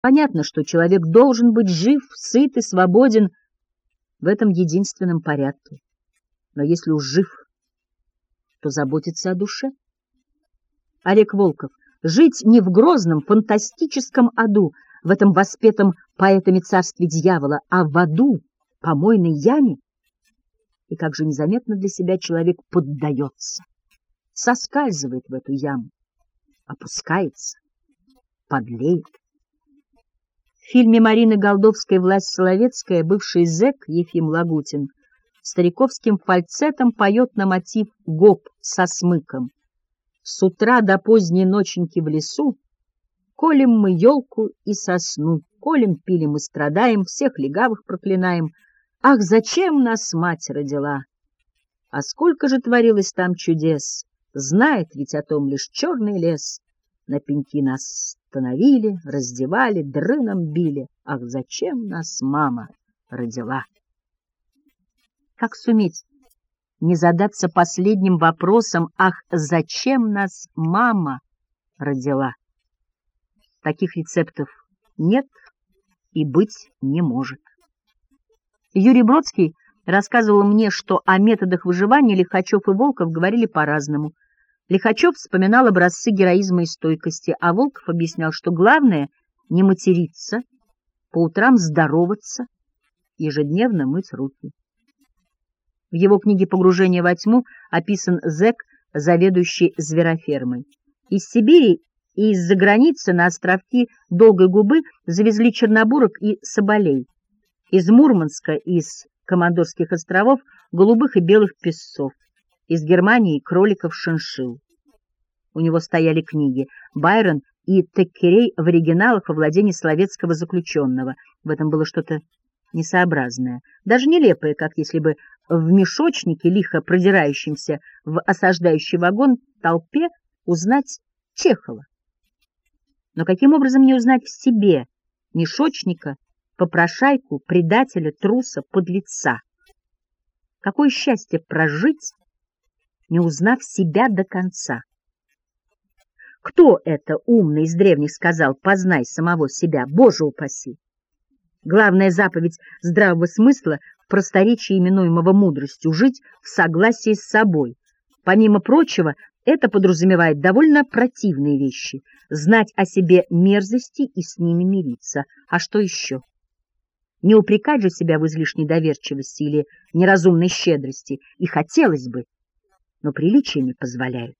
Понятно, что человек должен быть жив, сыт и свободен в этом единственном порядке. Но если уж жив, то заботиться о душе. Олег Волков. Жить не в грозном, фантастическом аду, в этом воспетом поэтами царстве дьявола, а в аду, помойной яме. И как же незаметно для себя человек поддается, соскальзывает в эту яму, опускается, подлеет. В фильме Марины Голдовской «Власть Соловецкая» бывший зэк Ефим Лагутин стариковским фальцетом поет на мотив «Гоп со смыком». С утра до поздней ноченьки в лесу Колем мы елку и сосну, колем, пилим и страдаем, всех легавых проклинаем. Ах, зачем нас мать родила? А сколько же творилось там чудес, знает ведь о том лишь черный лес. На пеньки нас становили, раздевали, дрыном били. Ах, зачем нас мама родила? Как суметь не задаться последним вопросом «Ах, зачем нас мама родила?» Таких рецептов нет и быть не может. Юрий Бродский рассказывал мне, что о методах выживания Лихачев и Волков говорили по-разному. Лихачев вспоминал образцы героизма и стойкости, а Волков объяснял, что главное — не материться, по утрам здороваться, ежедневно мыть руки. В его книге «Погружение во тьму» описан зэк, заведующий зверофермой. Из Сибири и из-за границы на островки Долгой Губы завезли чернобурок и соболей. Из Мурманска, из Командорских островов, голубых и белых песцов из Германии кроликов-шиншилл. У него стояли книги Байрон и Теккерей в оригиналах во владении словецкого заключенного. В этом было что-то несообразное, даже нелепое, как если бы в мешочнике, лихо продирающемся в осаждающий вагон толпе, узнать Чехова. Но каким образом не узнать в себе мешочника, попрошайку, предателя, труса, подлеца? Какое счастье прожить не узнав себя до конца. Кто это умный из древних сказал «познай самого себя», Боже упаси? Главная заповедь здравого смысла в просторечии, именуемого мудростью, жить в согласии с собой. Помимо прочего, это подразумевает довольно противные вещи — знать о себе мерзости и с ними мириться. А что еще? Не упрекать же себя в излишней доверчивости или неразумной щедрости, и хотелось бы, но приличия не позволяют.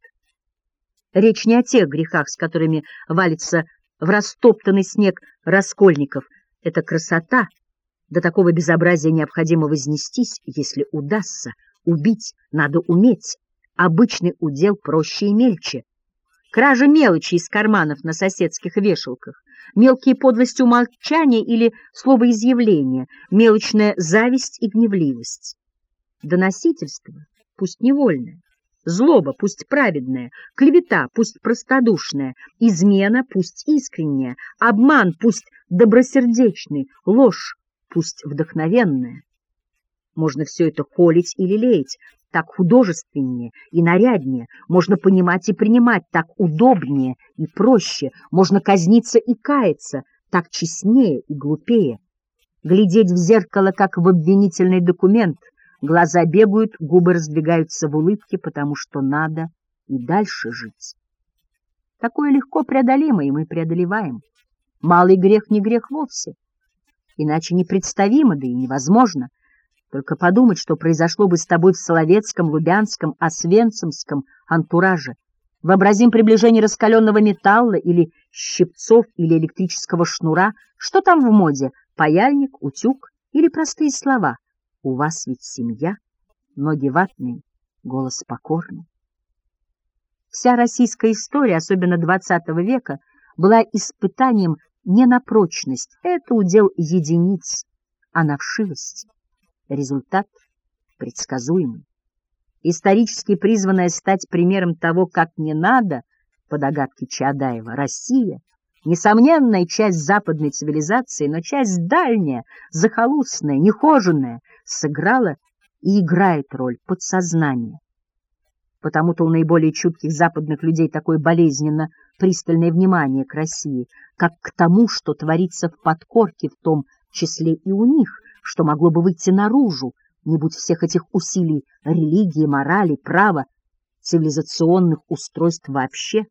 Речь не о тех грехах, с которыми валится в растоптанный снег раскольников. Это красота. До такого безобразия необходимо вознестись, если удастся. Убить надо уметь. Обычный удел проще и мельче. Кража мелочи из карманов на соседских вешалках, мелкие подлости умолчания или словоизъявления, мелочная зависть и гневливость. Доносительство, пусть невольное, Злоба, пусть праведная, клевета, пусть простодушная, измена, пусть искренняя, обман, пусть добросердечный, ложь, пусть вдохновенная. Можно все это холить или леять, так художественнее и наряднее, можно понимать и принимать, так удобнее и проще, можно казниться и каяться, так честнее и глупее. Глядеть в зеркало, как в обвинительный документ — Глаза бегают, губы раздвигаются в улыбке, потому что надо и дальше жить. Такое легко преодолимо, и мы преодолеваем. Малый грех не грех вовсе. Иначе непредставимо, да и невозможно. Только подумать, что произошло бы с тобой в Соловецком, Лубянском, Освенцимском антураже. Вообразим приближение раскаленного металла или щипцов или электрического шнура. Что там в моде? Паяльник, утюг или простые слова — у вас ведь семья, ноги ватные, голос покорный. Вся российская история, особенно XX века, была испытанием не на прочность, это удел единиц, а на вшивость. Результат предсказуемый. Исторически призванная стать примером того, как не надо, по догадке Чаадаева, Россия Несомненная часть западной цивилизации, но часть дальняя, захолустная, нехоженная, сыграла и играет роль подсознания. Потому-то у наиболее чутких западных людей такое болезненно пристальное внимание к России, как к тому, что творится в подкорке, в том числе и у них, что могло бы выйти наружу, не будь всех этих усилий религии, морали, права, цивилизационных устройств вообще.